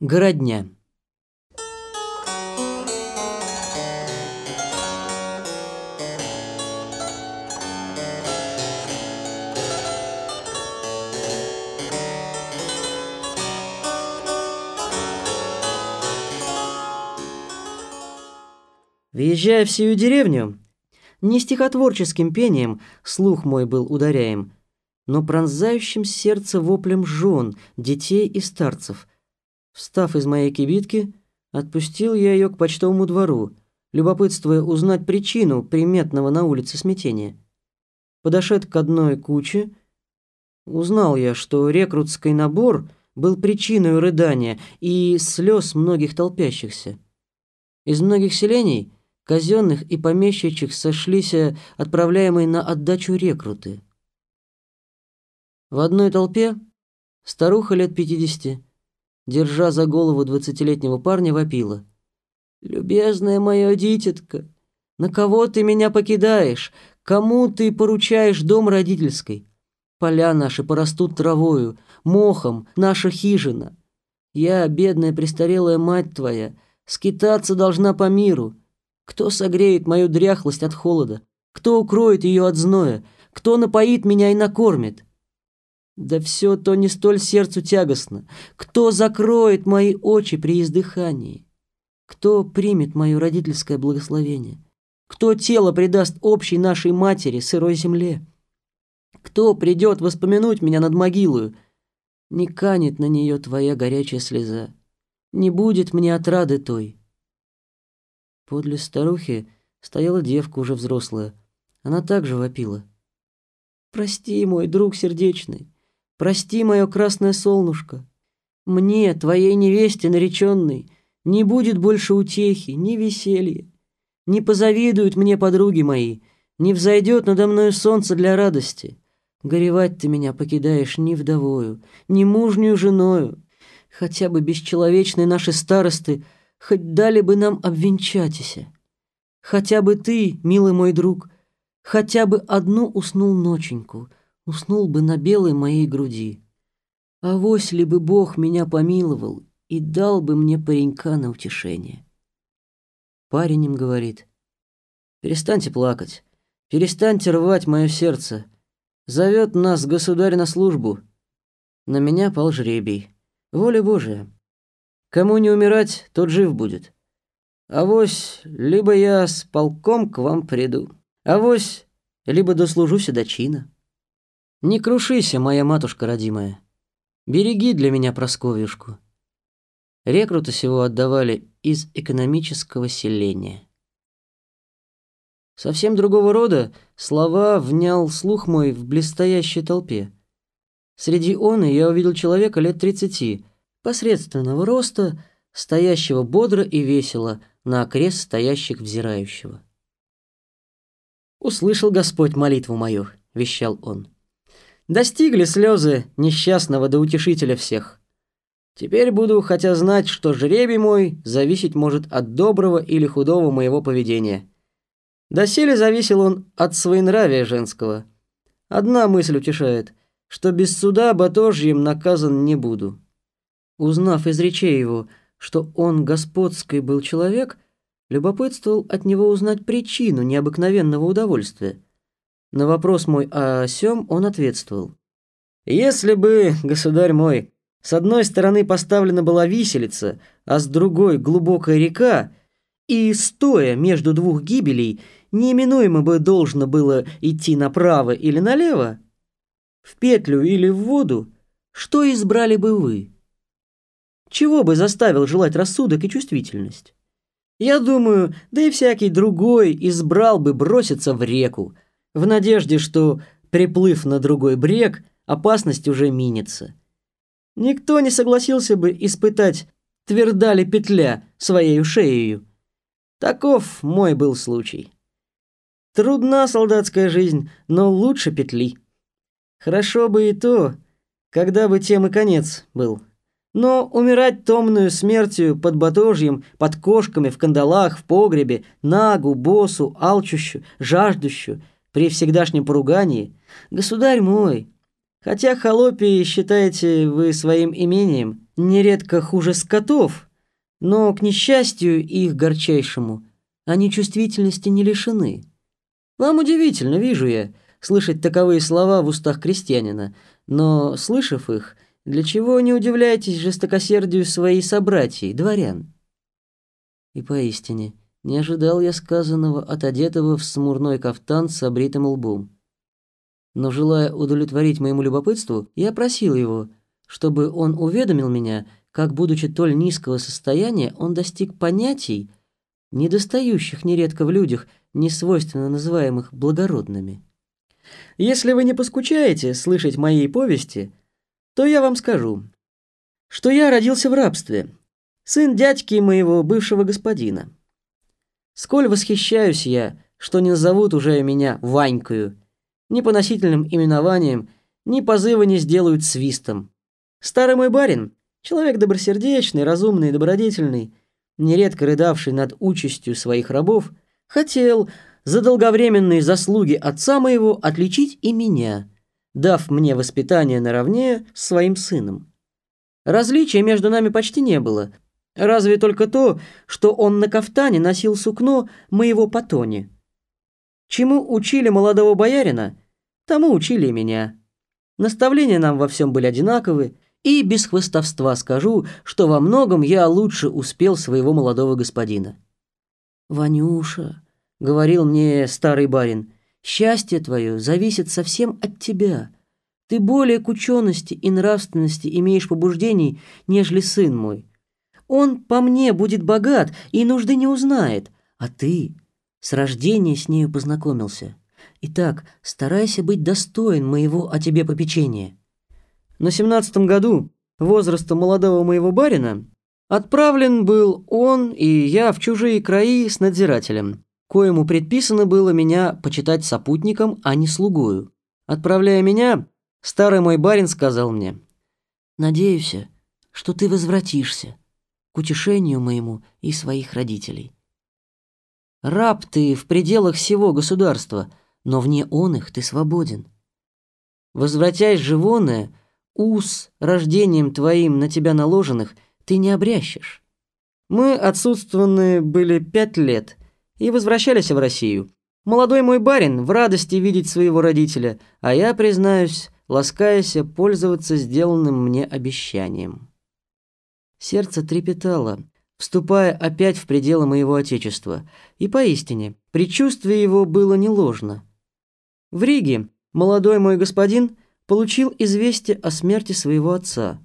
Городня. Въезжая в сию деревню, не стихотворческим пением слух мой был ударяем, но пронзающим сердце воплем жен, детей и старцев. Встав из моей кибитки, отпустил я ее к почтовому двору, любопытствуя узнать причину приметного на улице смятения. Подошед к одной куче, узнал я, что рекрутский набор был причиной рыдания и слез многих толпящихся. Из многих селений – казенных и помещичьих сошлись отправляемые на отдачу рекруты. В одной толпе старуха лет пятидесяти, держа за голову двадцатилетнего парня, вопила. «Любезная моя дитятка, на кого ты меня покидаешь? Кому ты поручаешь дом родительской? Поля наши порастут травою, мохом, наша хижина. Я, бедная престарелая мать твоя, скитаться должна по миру». Кто согреет мою дряхлость от холода? Кто укроет ее от зноя? Кто напоит меня и накормит? Да все то не столь сердцу тягостно. Кто закроет мои очи при издыхании? Кто примет мое родительское благословение? Кто тело предаст общей нашей матери, сырой земле? Кто придет воспомянуть меня над могилою? Не канет на нее твоя горячая слеза. Не будет мне отрады той. Подле старухи стояла девка уже взрослая. Она также вопила. «Прости, мой друг сердечный, прости мое красное солнышко. Мне, твоей невесте нареченной, не будет больше утехи, ни веселья. Не позавидуют мне подруги мои, не взойдет надо мною солнце для радости. Горевать ты меня покидаешь ни вдовою, ни мужнюю женою. Хотя бы бесчеловечные наши старосты — хоть дали бы нам обвенчатися. Хотя бы ты, милый мой друг, хотя бы одну уснул ноченьку, уснул бы на белой моей груди. А вось ли бы Бог меня помиловал и дал бы мне паренька на утешение. Парень им говорит, перестаньте плакать, перестаньте рвать мое сердце. Зовет нас государь на службу. На меня пал жребий. Воля Божия. Кому не умирать, тот жив будет. Авось, либо я с полком к вам приду, авось, либо дослужусь до чина. Не крушися, моя матушка родимая. Береги для меня Просковьюшку. Рекрута сего отдавали из экономического селения. Совсем другого рода слова внял слух мой в блестящей толпе. Среди он я увидел человека лет тридцати, посредственного роста, стоящего бодро и весело на окрест стоящих взирающего. «Услышал Господь молитву мою», — вещал он. «Достигли слезы несчастного до утешителя всех. Теперь буду хотя знать, что жребий мой зависеть может от доброго или худого моего поведения. Доселе зависел он от своенравия женского. Одна мысль утешает, что без суда батожьим наказан не буду». Узнав из речей его, что он господский был человек, любопытствовал от него узнать причину необыкновенного удовольствия. На вопрос мой о сём он ответствовал. «Если бы, государь мой, с одной стороны поставлена была виселица, а с другой глубокая река, и, стоя между двух гибелей, неименуемо бы должно было идти направо или налево, в петлю или в воду, что избрали бы вы?» Чего бы заставил желать рассудок и чувствительность? Я думаю, да и всякий другой избрал бы броситься в реку, в надежде, что, приплыв на другой брег, опасность уже минится. Никто не согласился бы испытать, тверда ли петля своей шеей. Таков мой был случай. Трудна солдатская жизнь, но лучше петли. Хорошо бы и то, когда бы тем и конец был. Но умирать томную смертью под батожьем, под кошками, в кандалах, в погребе, нагу, босу, алчущу, жаждущу, при всегдашнем поругании, государь мой, Хотя холопии считаете вы своим имением, нередко хуже скотов, но, к несчастью их горчайшему, они чувствительности не лишены. Вам удивительно, вижу я, слышать таковые слова в устах крестьянина, но, слышав их, для чего не удивляетесь жестокосердию своей собратьей, дворян? И поистине, не ожидал я сказанного от одетого в смурной кафтан с обритым лбом. Но, желая удовлетворить моему любопытству, я просил его, чтобы он уведомил меня, как, будучи толь низкого состояния, он достиг понятий, недостающих нередко в людях, несвойственно называемых благородными. Если вы не поскучаете слышать моей повести, то я вам скажу, что я родился в рабстве, сын дядьки моего бывшего господина. Сколь восхищаюсь я, что не назовут уже меня Ванькою, ни поносительным именованием, ни позывы не сделают свистом. Старый мой барин, человек добросердечный, разумный и добродетельный, нередко рыдавший над участью своих рабов, хотел за долговременные заслуги отца моего отличить и меня, дав мне воспитание наравне с своим сыном. Различия между нами почти не было, разве только то, что он на кафтане носил сукно моего патони. Чему учили молодого боярина, тому учили и меня. Наставления нам во всем были одинаковы, и без хвостовства скажу, что во многом я лучше успел своего молодого господина. «Ванюша», — говорил мне старый барин, — «счастье твое зависит совсем от тебя. Ты более к учености и нравственности имеешь побуждений, нежели сын мой. Он по мне будет богат и нужды не узнает, а ты с рождения с нею познакомился. Итак, старайся быть достоин моего о тебе попечения». На семнадцатом году, возраста молодого моего барина, отправлен был он и я в чужие краи с надзирателем, коему предписано было меня почитать сопутником, а не слугою. Отправляя меня, старый мой барин сказал мне, «Надеюсь, что ты возвратишься к утешению моему и своих родителей. Раб ты в пределах всего государства, но вне он их ты свободен. Возвратясь живоное, уз рождением твоим на тебя наложенных ты не обрящешь. Мы отсутствованные были пять лет и возвращались в Россию. Молодой мой барин в радости видеть своего родителя, а я, признаюсь, ласкаясь пользоваться сделанным мне обещанием. Сердце трепетало, вступая опять в пределы моего отечества, и поистине, предчувствие его было не ложно. В Риге молодой мой господин получил известие о смерти своего отца.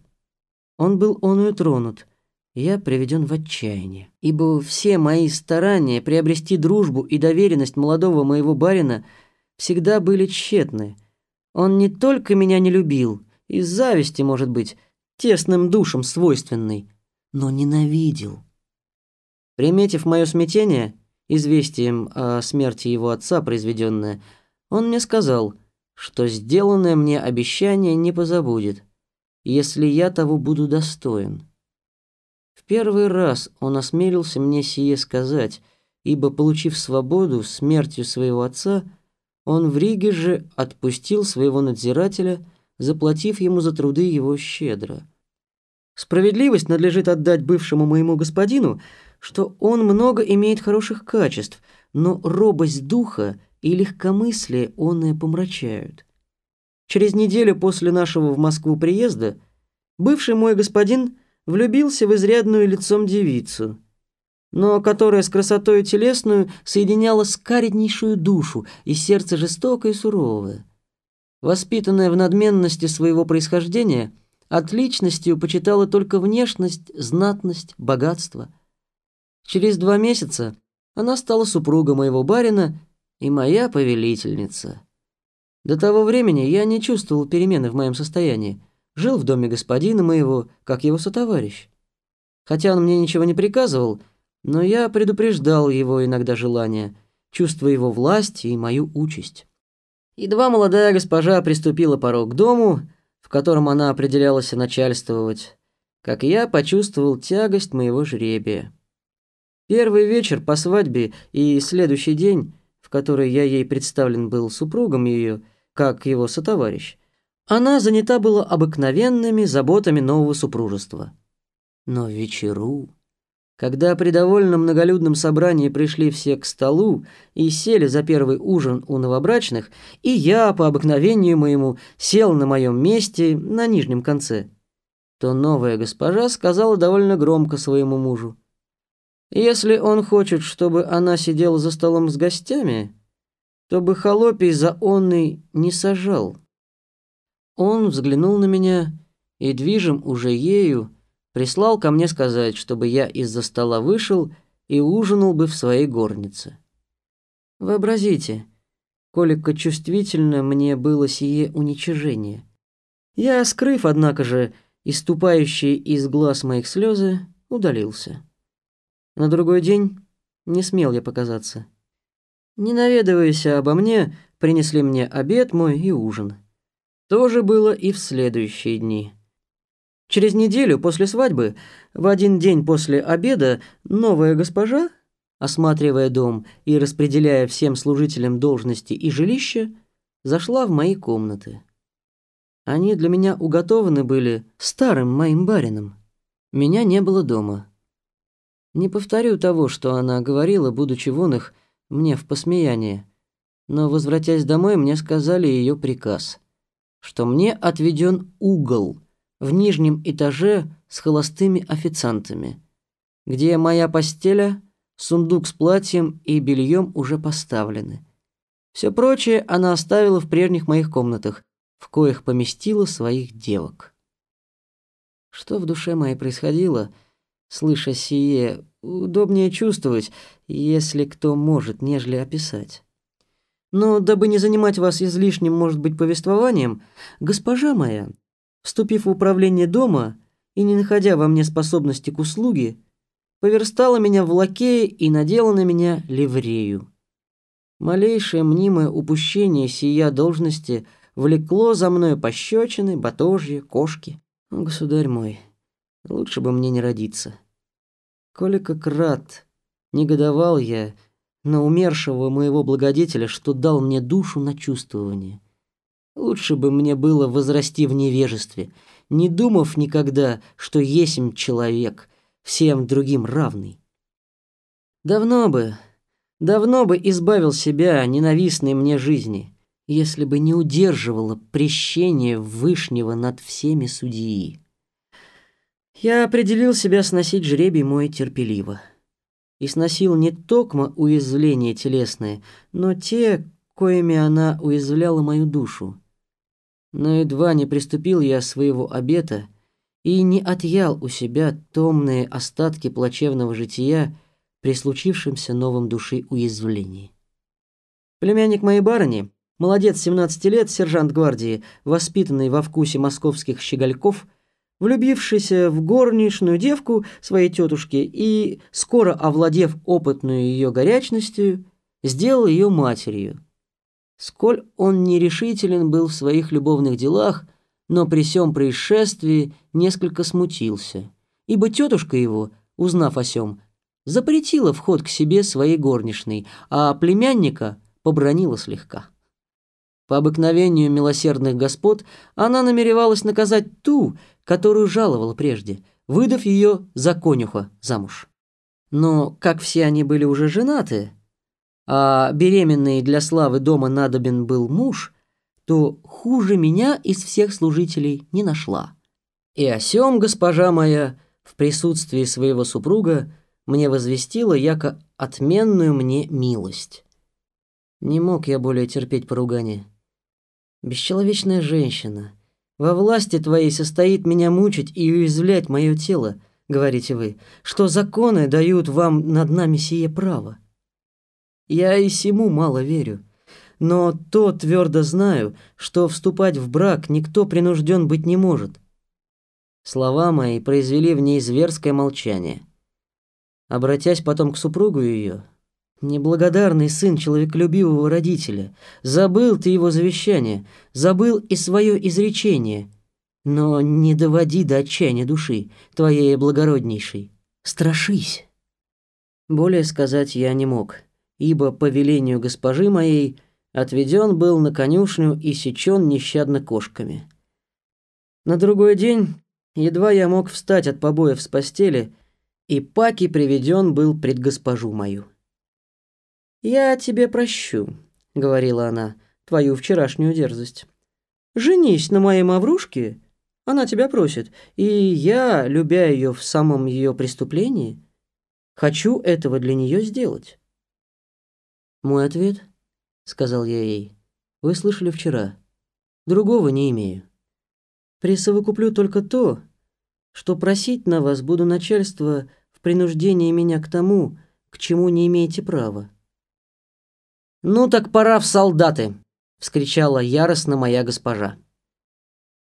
Он был оною тронут, я приведен в отчаяние, ибо все мои старания приобрести дружбу и доверенность молодого моего барина всегда были тщетны. Он не только меня не любил, из зависти, может быть, тесным душам свойственный, но ненавидел. Приметив мое смятение, известием о смерти его отца произведенное, он мне сказал — что сделанное мне обещание не позабудет, если я того буду достоин. В первый раз он осмелился мне сие сказать, ибо, получив свободу смертью своего отца, он в Риге же отпустил своего надзирателя, заплатив ему за труды его щедро. Справедливость надлежит отдать бывшему моему господину, что он много имеет хороших качеств, но робость духа и легкомыслие онное помрачают. Через неделю после нашего в Москву приезда бывший мой господин влюбился в изрядную лицом девицу, но которая с красотой телесную соединяла скареднейшую душу и сердце жестокое и суровое. Воспитанная в надменности своего происхождения, отличностью почитала только внешность, знатность, богатство. Через два месяца она стала супругой моего барина и моя повелительница. До того времени я не чувствовал перемены в моем состоянии. Жил в доме господина моего, как его сотоварищ. Хотя он мне ничего не приказывал, но я предупреждал его иногда желания, чувствуя его власть и мою участь. Едва молодая госпожа приступила порог к дому, в котором она определялась начальствовать, как я почувствовал тягость моего жребия. Первый вечер по свадьбе и следующий день в которой я ей представлен был супругом ее, как его сотоварищ, Она занята была обыкновенными заботами нового супружества. Но вечеру, когда при довольно многолюдном собрании пришли все к столу и сели за первый ужин у новобрачных, и я, по обыкновению моему, сел на моем месте на нижнем конце, то новая госпожа сказала довольно громко своему мужу. Если он хочет, чтобы она сидела за столом с гостями, то бы холопий за онный не сажал. Он взглянул на меня и, движим уже ею, прислал ко мне сказать, чтобы я из-за стола вышел и ужинал бы в своей горнице. Вообразите, колико чувствительно мне было сие уничижение. Я, скрыв, однако же, иступающие из глаз моих слезы, удалился. На другой день не смел я показаться. Не наведываясь обо мне, принесли мне обед мой и ужин. То же было и в следующие дни. Через неделю после свадьбы, в один день после обеда, новая госпожа, осматривая дом и распределяя всем служителям должности и жилища, зашла в мои комнаты. Они для меня уготованы были старым моим барином. Меня не было дома. Не повторю того, что она говорила, будучи вон их, мне в посмеяние. Но, возвратясь домой, мне сказали ее приказ — что мне отведен угол в нижнем этаже с холостыми официантами, где моя постеля, сундук с платьем и бельем уже поставлены. Все прочее она оставила в прежних моих комнатах, в коих поместила своих девок. Что в душе моей происходило, слыша сие, удобнее чувствовать, если кто может, нежели описать. Но дабы не занимать вас излишним, может быть, повествованием, госпожа моя, вступив в управление дома и не находя во мне способности к услуге, поверстала меня в лакея и надела на меня ливрею. Малейшее мнимое упущение сия должности влекло за мною пощечины, батожья, кошки. О, государь мой, лучше бы мне не родиться. Коли как рад, негодовал я, на умершего моего благодетеля, что дал мне душу на чувствование. Лучше бы мне было возрасти в невежестве, не думав никогда, что есмь человек, всем другим равный. Давно бы, давно бы избавил себя ненавистной мне жизни, если бы не удерживало прещение Вышнего над всеми судьи. Я определил себя сносить жребий мой терпеливо и сносил не токмо уязвления телесные, но те, коими она уязвляла мою душу. Но едва не приступил я своего обета и не отъял у себя томные остатки плачевного жития при случившемся новом души уязвлении. Племянник моей барыни, молодец 17 лет, сержант гвардии, воспитанный во вкусе московских щегольков – влюбившийся в горничную девку своей тетушки и, скоро овладев опытную ее горячностью, сделал ее матерью. Сколь он нерешителен был в своих любовных делах, но при сём происшествии несколько смутился, ибо тетушка его, узнав о сём, запретила вход к себе своей горничной, а племянника побронила слегка. По обыкновению милосердных господ она намеревалась наказать ту, которую жаловала прежде, выдав ее за конюха замуж. Но как все они были уже женаты, а беременный для славы дома надобен был муж, то хуже меня из всех служителей не нашла. И о сём госпожа моя в присутствии своего супруга мне возвестила яко отменную мне милость. Не мог я более терпеть поругания. Бесчеловечная женщина. Во власти твоей состоит меня мучить и уязвлять мое тело, говорите вы, что законы дают вам над нами сие право. Я и сему мало верю, но то твердо знаю, что вступать в брак никто принужден быть не может. Слова мои произвели в ней зверское молчание. Обратясь потом к супругу ее, Неблагодарный сын человеколюбивого родителя. Забыл ты его завещание, забыл и свое изречение. Но не доводи до отчаяния души, твоей благороднейшей. Страшись. Более сказать я не мог, ибо по велению госпожи моей отведен был на конюшню и сечен нещадно кошками. На другой день, едва я мог встать от побоев с постели, и Паки приведен был пред госпожу мою. «Я тебе прощу», — говорила она, — «твою вчерашнюю дерзость. Женись на моей маврушке, она тебя просит, и я, любя ее в самом ее преступлении, хочу этого для нее сделать». «Мой ответ», — сказал я ей, — «вы слышали вчера. Другого не имею. Присовокуплю только то, что просить на вас буду начальство в принуждении меня к тому, к чему не имеете права». «Ну так пора в солдаты!» — вскричала яростно моя госпожа.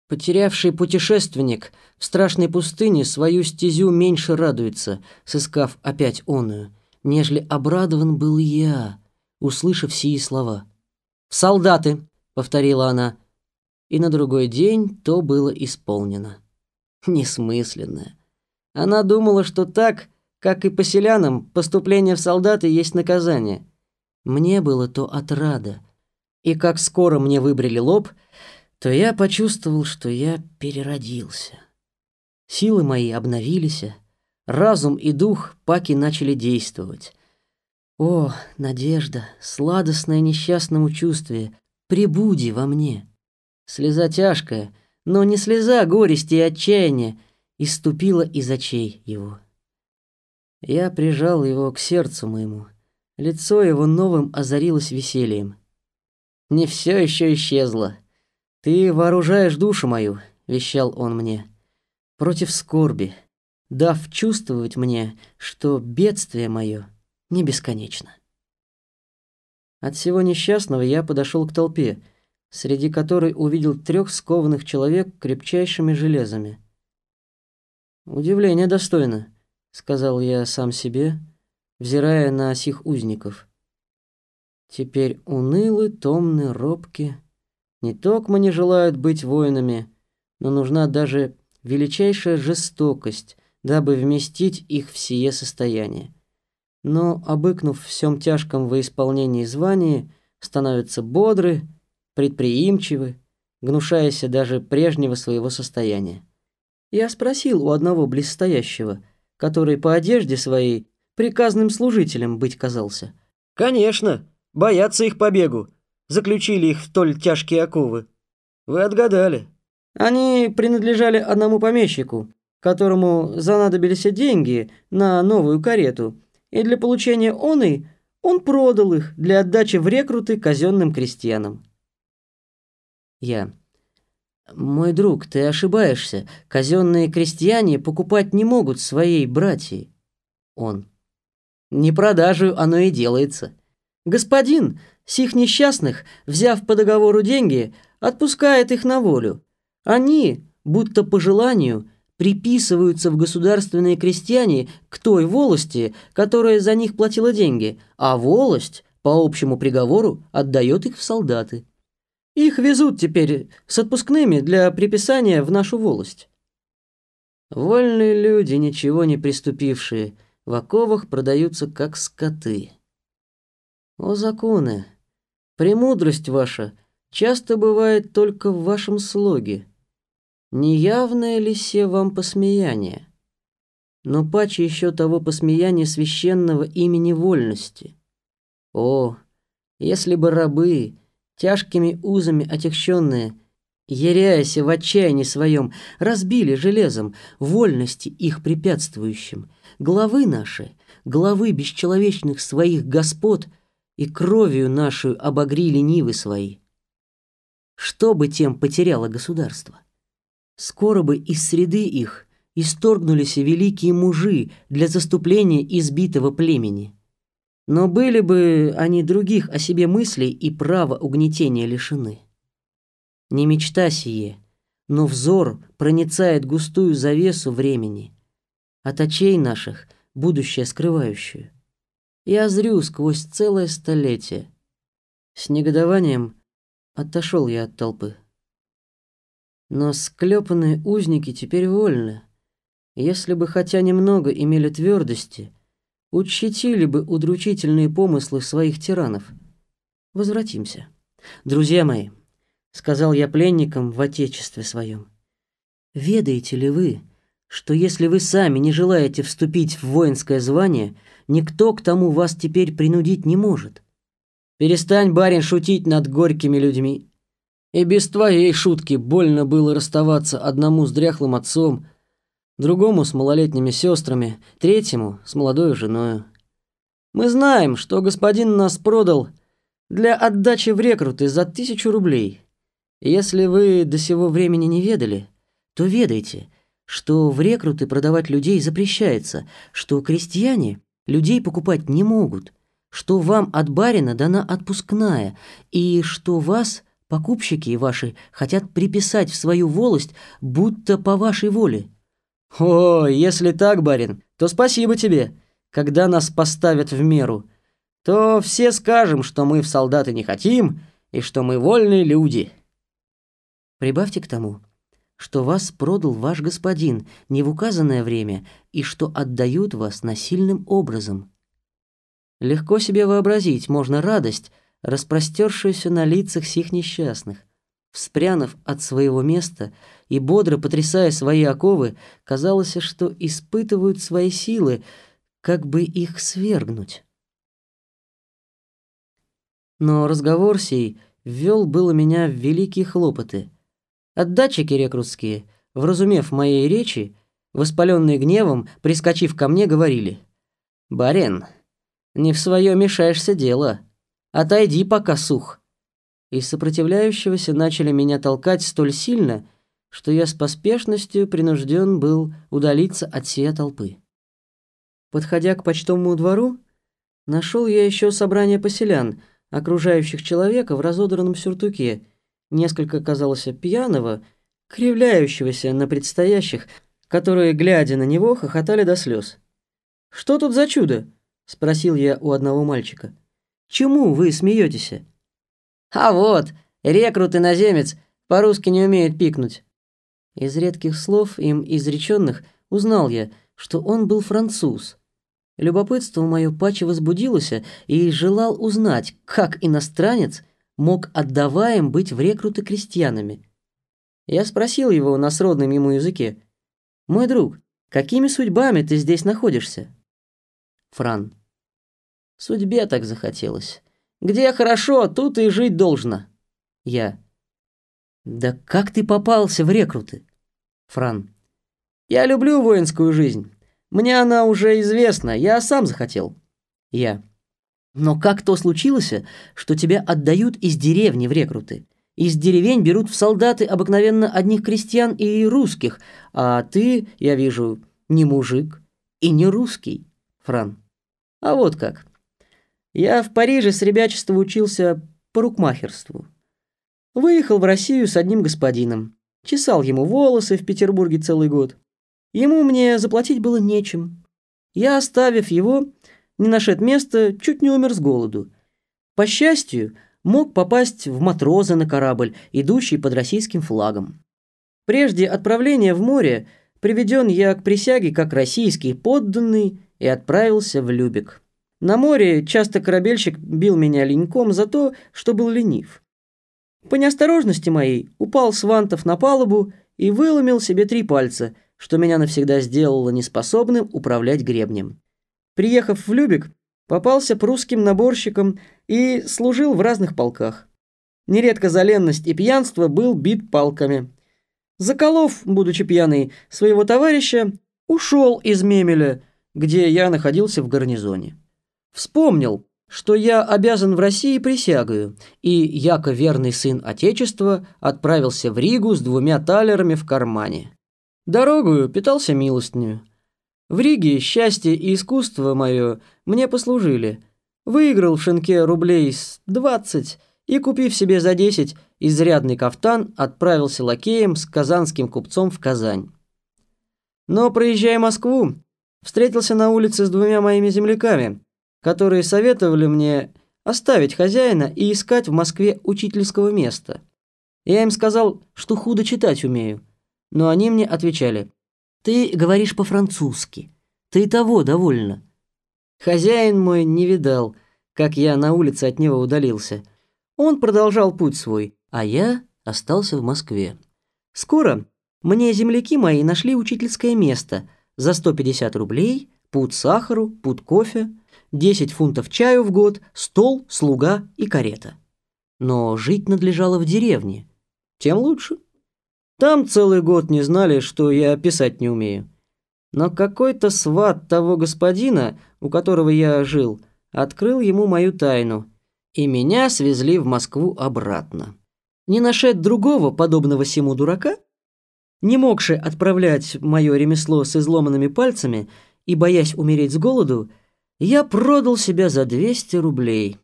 Потерявший путешественник в страшной пустыне свою стезю меньше радуется, сыскав опять оную, нежели обрадован был я, услышав сии слова. «В солдаты!» — повторила она, и на другой день то было исполнено. Несмысленное. Она думала, что так, как и поселянам, поступление в солдаты есть наказание. Мне было то отрада. И как скоро мне выбрили лоб, то я почувствовал, что я переродился. Силы мои обновились, разум и дух паки начали действовать. О, надежда, сладостное несчастному чувстве, прибуди во мне. Слеза тяжкая, но не слеза горести и отчаяния, иступила из очей его. Я прижал его к сердцу моему — Лицо его новым озарилось весельем. «Не все еще исчезло. Ты вооружаешь душу мою», — вещал он мне, — «против скорби, дав чувствовать мне, что бедствие мое не бесконечно». От всего несчастного я подошел к толпе, среди которой увидел трех скованных человек крепчайшими железами. «Удивление достойно», — сказал я сам себе, — взирая на сих узников. Теперь унылы, томны, робки. Не только не желают быть воинами, но нужна даже величайшая жестокость, дабы вместить их в сие состояние. Но, обыкнув всем тяжком во исполнении звания, становятся бодры, предприимчивы, гнушаясь даже прежнего своего состояния. Я спросил у одного близстоящего, который по одежде своей приказным служителем быть казался. Конечно, боятся их побегу. Заключили их в столь тяжкие оковы. Вы отгадали. Они принадлежали одному помещику, которому занадобились деньги на новую карету, и для получения оной он продал их для отдачи в рекруты казенным крестьянам. Я. Мой друг, ты ошибаешься. Казенные крестьяне покупать не могут своей братьи. Он. Не продажу оно и делается. Господин, сих несчастных, взяв по договору деньги, отпускает их на волю. Они, будто по желанию, приписываются в государственные крестьяне к той волости, которая за них платила деньги, а волость, по общему приговору, отдает их в солдаты. Их везут теперь с отпускными для приписания в нашу волость. Вольные люди, ничего не приступившие – в оковах продаются как скоты. О, законы, премудрость ваша часто бывает только в вашем слоге. Неявное ли се вам посмеяние? Но паче еще того посмеяния священного имени вольности. О, если бы рабы, тяжкими узами отягченные, яряясь в отчаянии своем, разбили железом вольности их препятствующим — главы наши, главы бесчеловечных своих господ и кровью нашу обогрили нивы свои. Что бы тем потеряло государство? Скоро бы из среды их исторгнулись великие мужи для заступления избитого племени. Но были бы они других о себе мыслей и права угнетения лишены. Не мечта сие, но взор проницает густую завесу времени — от очей наших будущее скрывающее. Я зрю сквозь целое столетие. С негодованием отошел я от толпы. Но склепанные узники теперь вольны. Если бы хотя немного имели твердости, учтили бы удручительные помыслы своих тиранов. Возвратимся. Друзья мои, сказал я пленникам в отечестве своем, Ведаете ли вы, что если вы сами не желаете вступить в воинское звание, никто к тому вас теперь принудить не может? Перестань, барин, шутить над горькими людьми. И без твоей шутки больно было расставаться одному с дряхлым отцом, другому с малолетними сестрами, третьему с молодой женой. Мы знаем, что господин нас продал для отдачи в рекруты за тысячу рублей. Если вы до сего времени не ведали, то ведайте, что в рекруты продавать людей запрещается, что крестьяне людей покупать не могут, что вам от барина дана отпускная, и что вас покупщики ваши хотят приписать в свою волость, будто по вашей воле. О, если так, барин, то спасибо тебе. Когда нас поставят в меру, то все скажем, что мы в солдаты не хотим и что мы вольные люди. Прибавьте к тому, что вас продал ваш господин не в указанное время и что отдают вас насильным образом. Легко себе вообразить можно радость, распростершуюся на лицах сих несчастных. Вспрянув от своего места и бодро потрясая свои оковы, казалось, что испытывают свои силы, как бы их свергнуть. Но разговор сей ввел было меня в великие хлопоты — Отдатчики рекрутские, вразумев моей речи, воспаленные гневом, прискочив ко мне, говорили, «Барин, не в свое мешаешься дело, отойди пока сух». И сопротивляющегося начали меня толкать столь сильно, что я с поспешностью принужден был удалиться от сия толпы. Подходя к почтовому двору, нашел я еще собрание поселян, окружающих человека в разодранном сюртуке, несколько казалось пьяного, кривляющегося на предстоящих, которые, глядя на него, хохотали до слез. «Что тут за чудо?» — спросил я у одного мальчика. «Чему вы смеетесь?» «А вот, рекрут-иноземец по-русски не умеет пикнуть». Из редких слов, им изреченных, узнал я, что он был француз. Любопытство мое паче возбудилось и желал узнать, как иностранец мог отдаваем быть в рекруты крестьянами. Я спросил его на сродном ему языке. «Мой друг, какими судьбами ты здесь находишься?» Фран. «Судьбе так захотелось. Где хорошо, тут и жить должно». Я. «Да как ты попался в рекруты?» Фран. «Я люблю воинскую жизнь. Мне она уже известна, я сам захотел». Я. Но как то случилось, что тебя отдают из деревни в рекруты? Из деревень берут в солдаты обыкновенно одних крестьян и русских, а ты, я вижу, не мужик и не русский, Фран. А вот как. Я в Париже с ребячества учился по рукмахерству. Выехал в Россию с одним господином. Чесал ему волосы в Петербурге целый год. Ему мне заплатить было нечем. Я, оставив его, не нашед места, чуть не умер с голоду. По счастью, мог попасть в матросы на корабль, идущий под российским флагом. Прежде отправления в море приведен я к присяге как российский подданный и отправился в Любек. На море часто корабельщик бил меня леньком за то, что был ленив. По неосторожности моей упал с вантов на палубу и выломил себе три пальца, что меня навсегда сделало неспособным управлять гребнем. Приехав в Любек, попался прусским наборщиком и служил в разных полках. Нередко за ленность и пьянство был бит палками. Заколов, будучи пьяный, своего товарища, ушел из Мемеля, где я находился в гарнизоне. Вспомнил, что я обязан в России присягою, и, яко верный сын Отечества, отправился в Ригу с двумя талерами в кармане. Дорогою питался милостню. В Риге счастье и искусство мое мне послужили. Выиграл в шинке рублей с двадцать и, купив себе за десять изрядный кафтан, отправился лакеем с казанским купцом в Казань. Но, проезжая Москву, встретился на улице с двумя моими земляками, которые советовали мне оставить хозяина и искать в Москве учительского места. Я им сказал, что худо читать умею, но они мне отвечали – ты говоришь по-французски. Ты того довольно. Хозяин мой не видал, как я на улице от него удалился. Он продолжал путь свой, а я остался в Москве. Скоро Мне земляки мои нашли учительское место за 150 рублей, пуд сахару, пуд кофе, 10 фунтов чаю в год, стол, слуга и карета. Но жить надлежало в деревне. Тем лучше. Там целый год не знали, что я писать не умею. Но какой-то сват того господина, у которого я жил, открыл ему мою тайну, и меня свезли в Москву обратно. Не нашед другого подобного сему дурака, не могши отправлять мое ремесло с изломанными пальцами и боясь умереть с голоду, я продал себя за 200 рублей.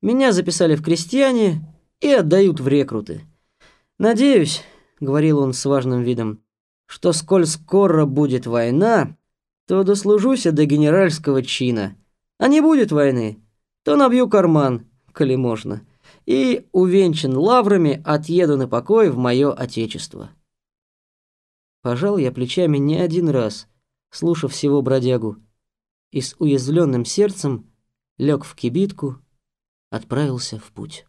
Меня записали в крестьяне и отдают в рекруты. Надеюсь, говорил он с важным видом, что сколь скоро будет война, то дослужусь до генеральского чина. А не будет войны, то набью карман, коли можно, и, увенчан лаврами, отъеду на покой в мое отечество. Пожал я плечами не один раз, слушав всего бродягу, и с уязвленным сердцем лег в кибитку, отправился в путь.